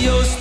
radio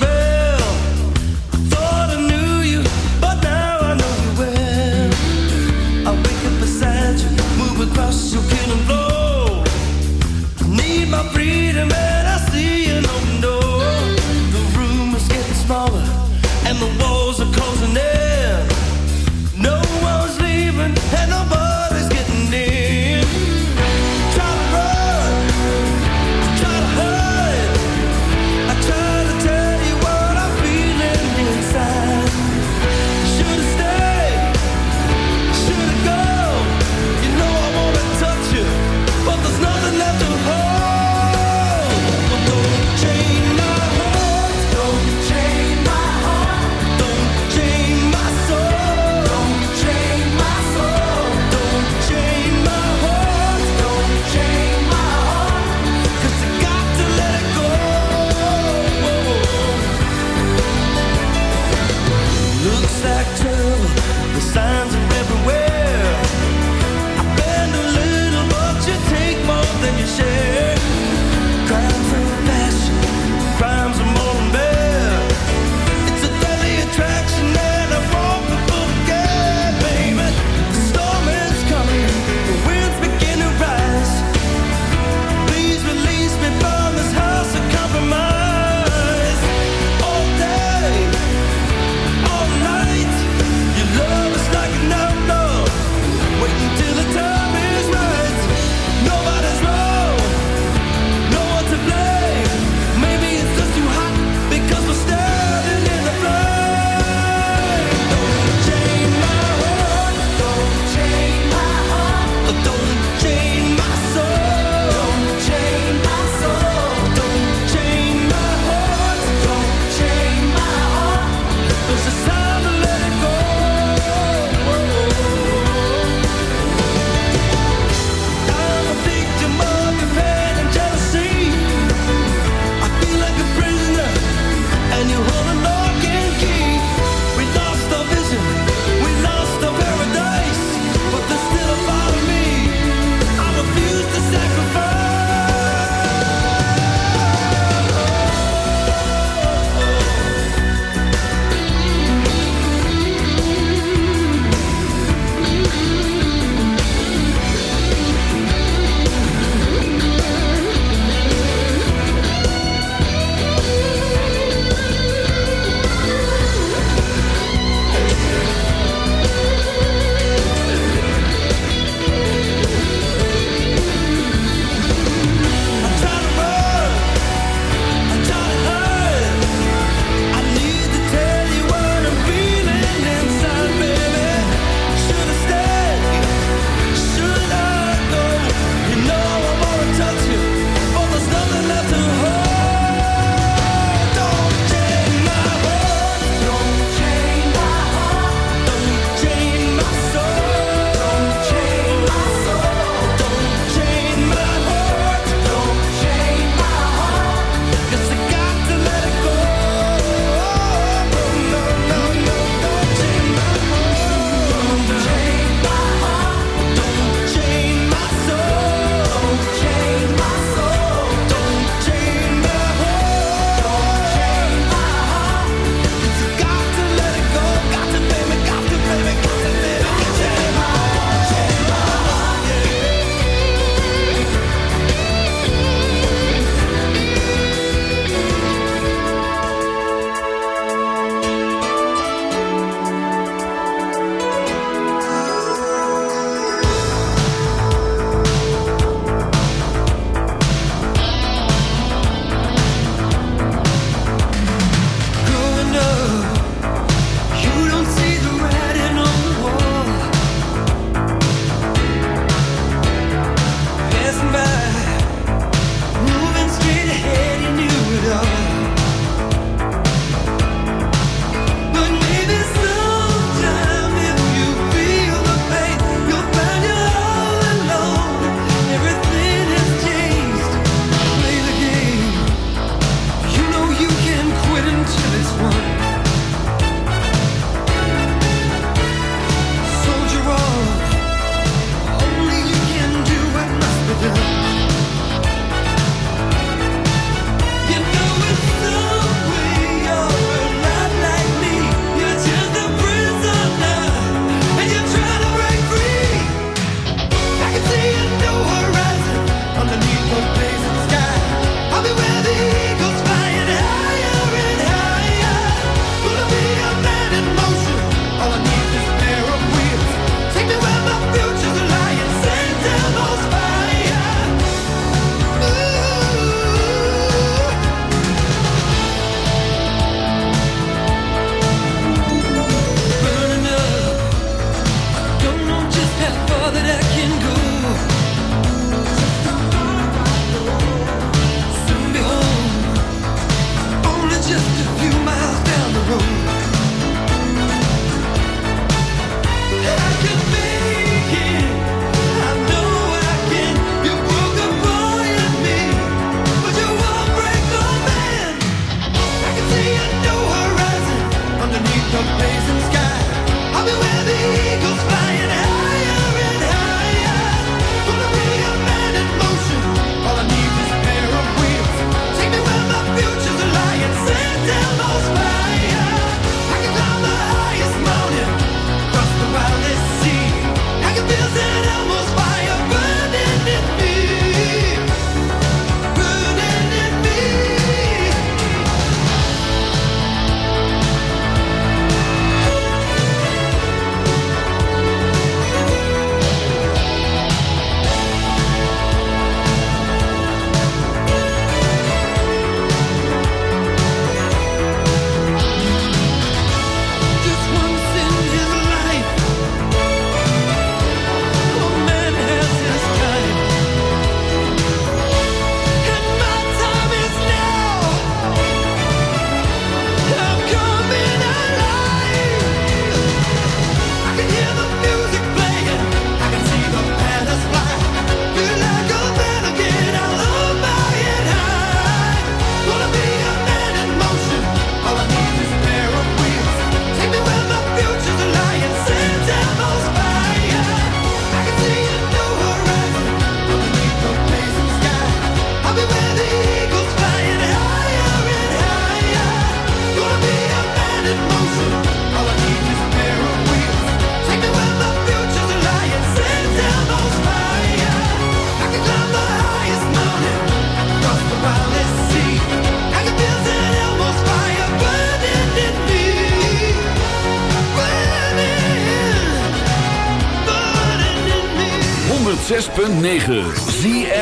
ZFM.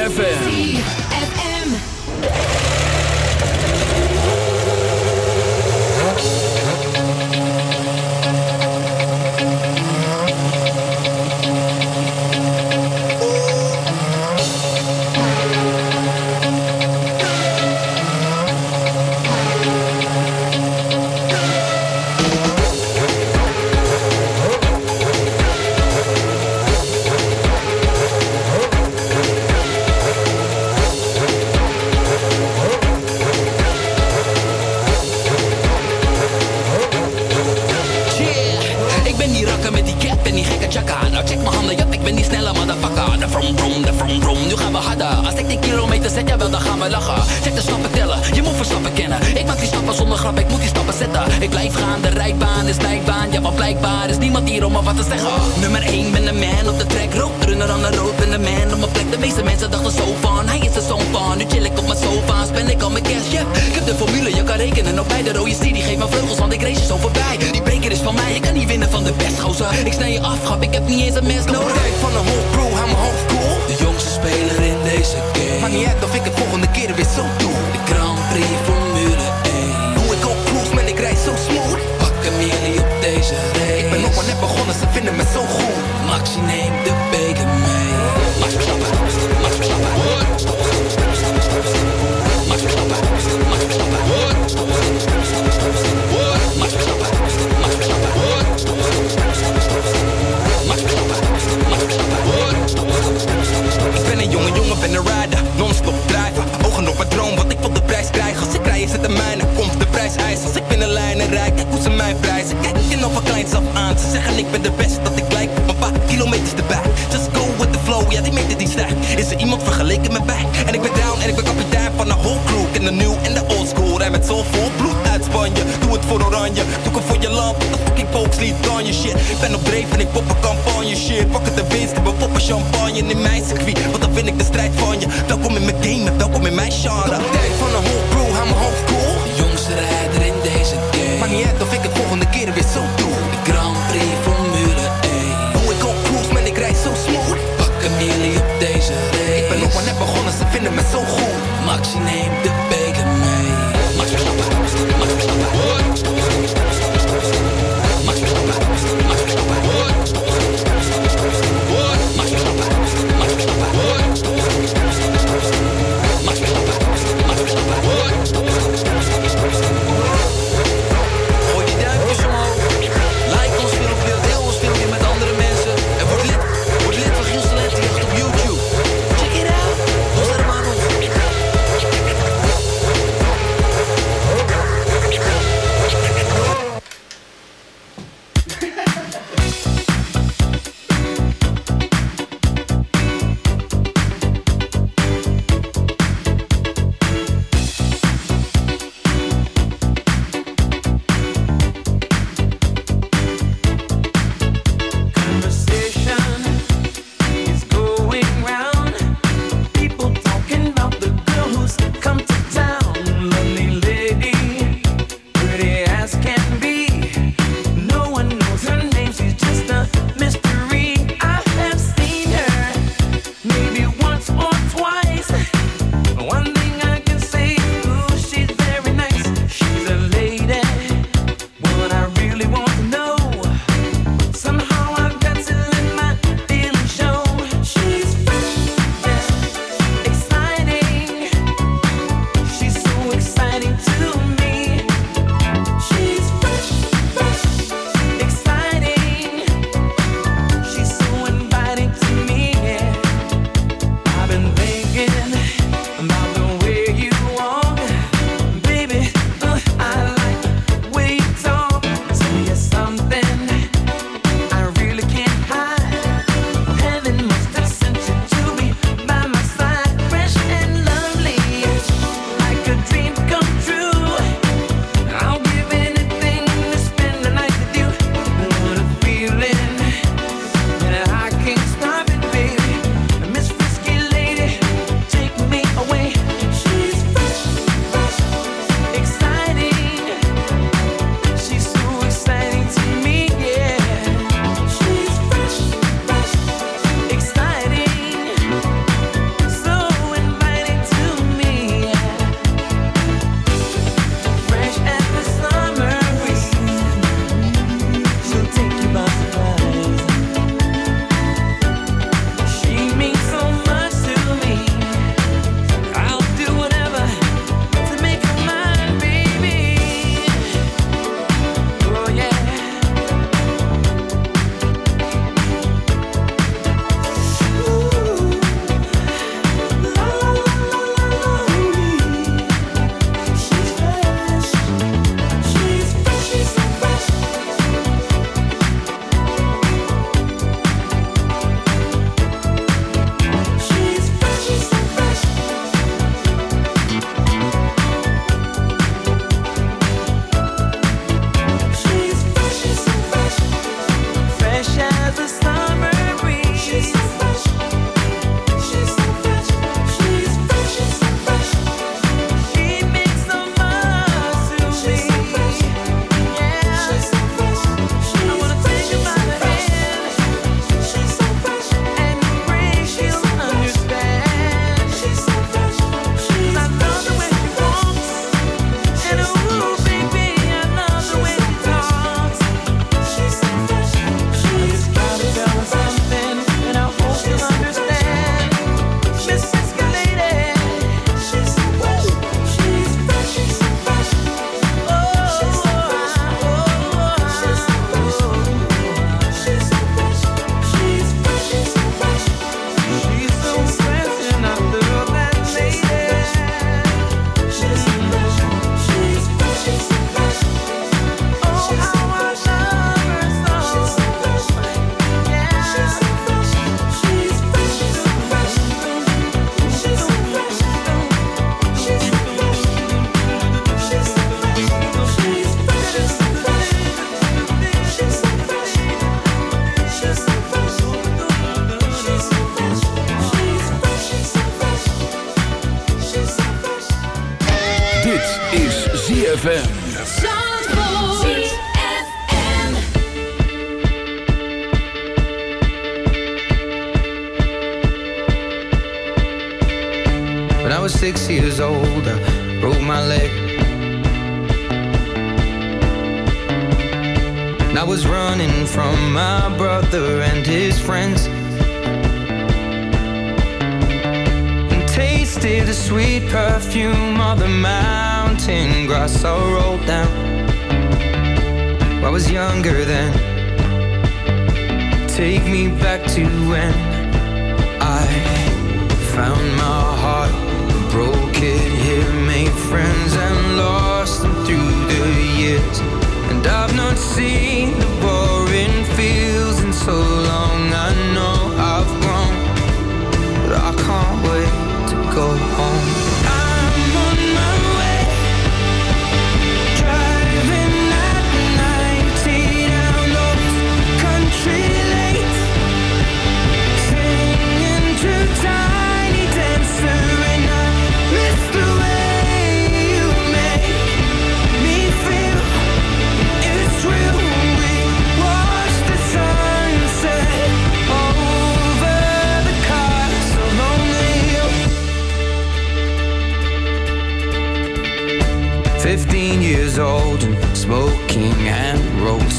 met zo'n groen. Maak your name.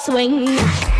swing.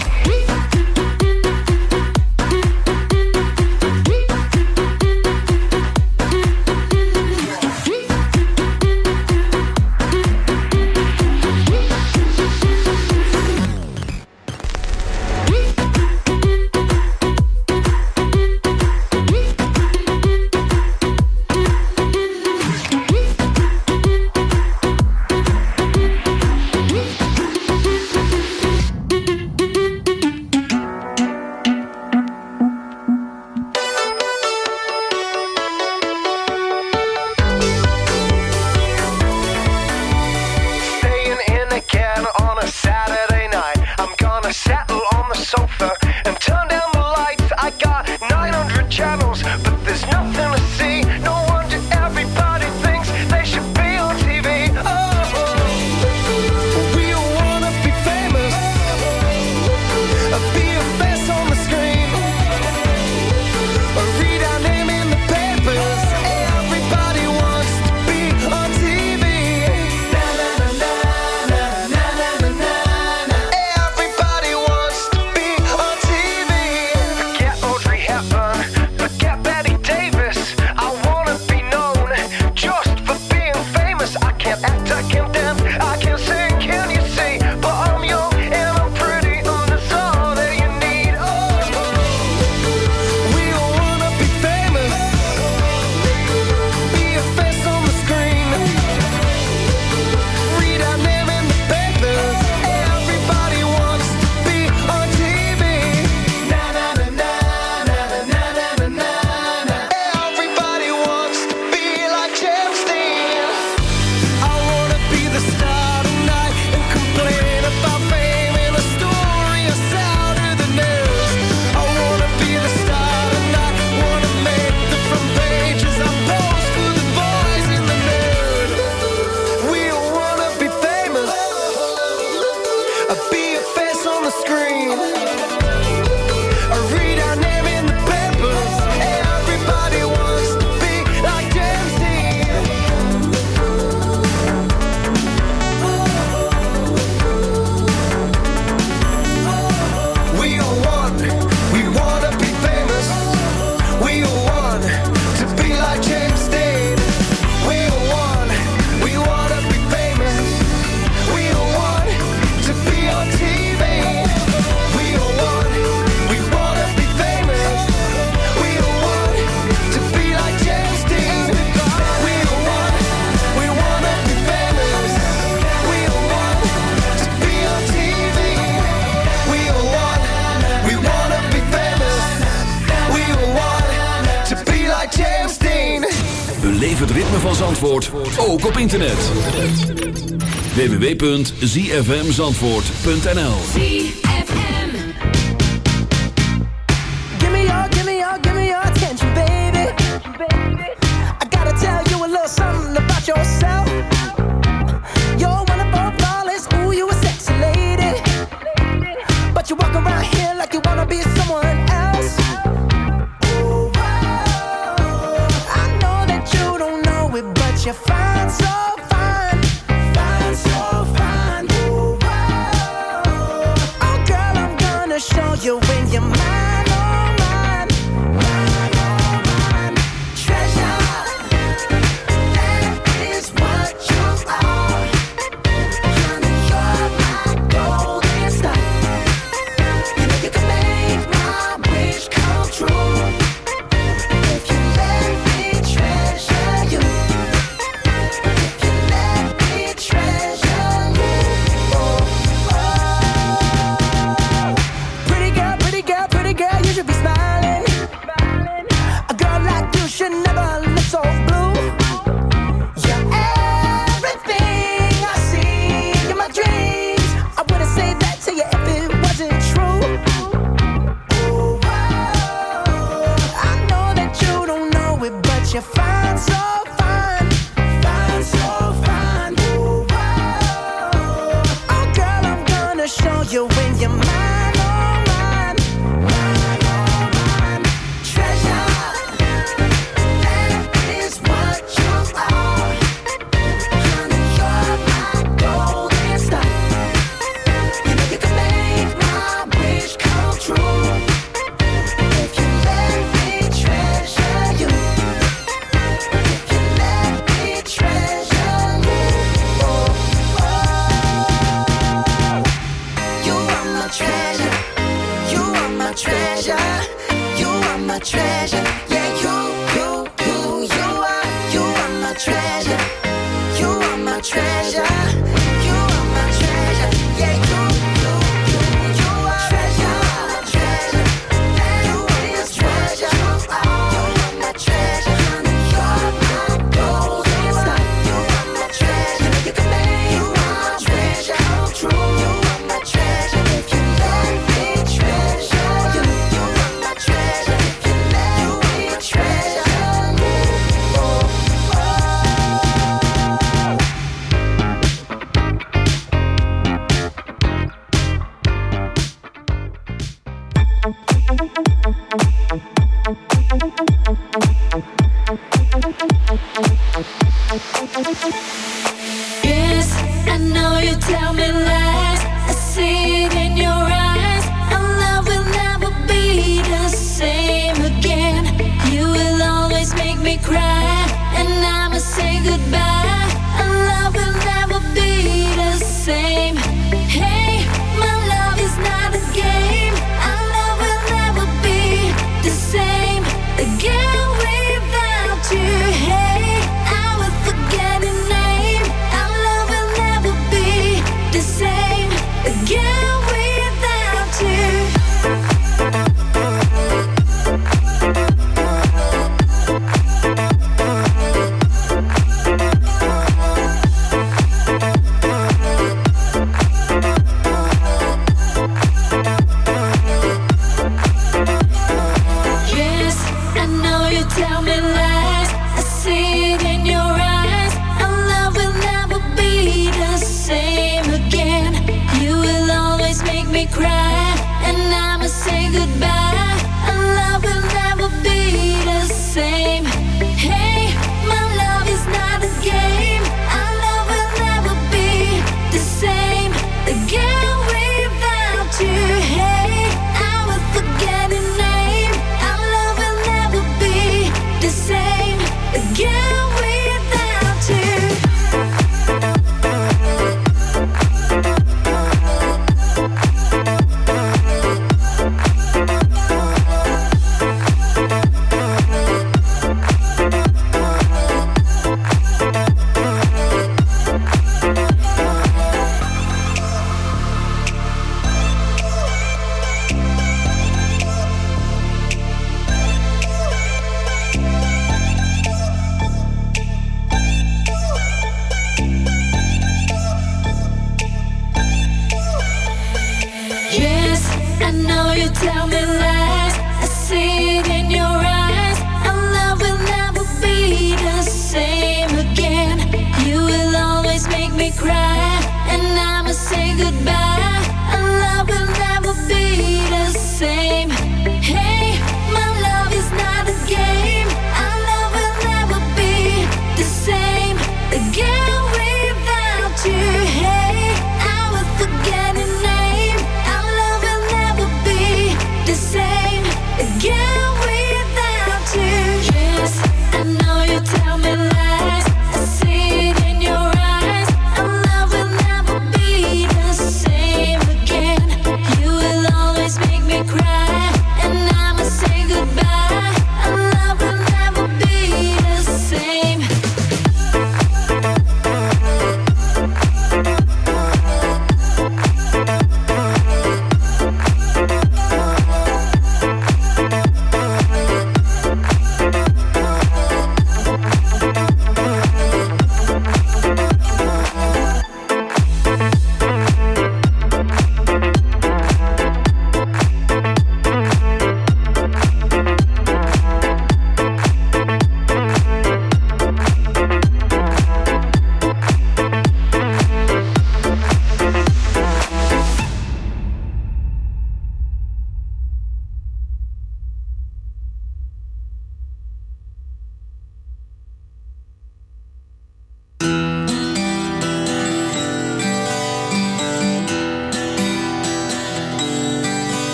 www.zfmzandvoort.nl been.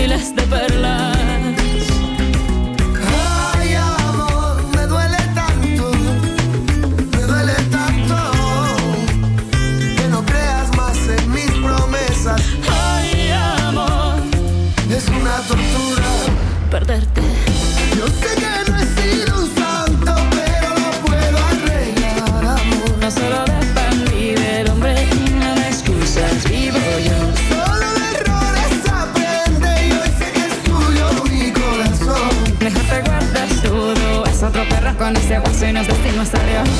le laisse de par. Y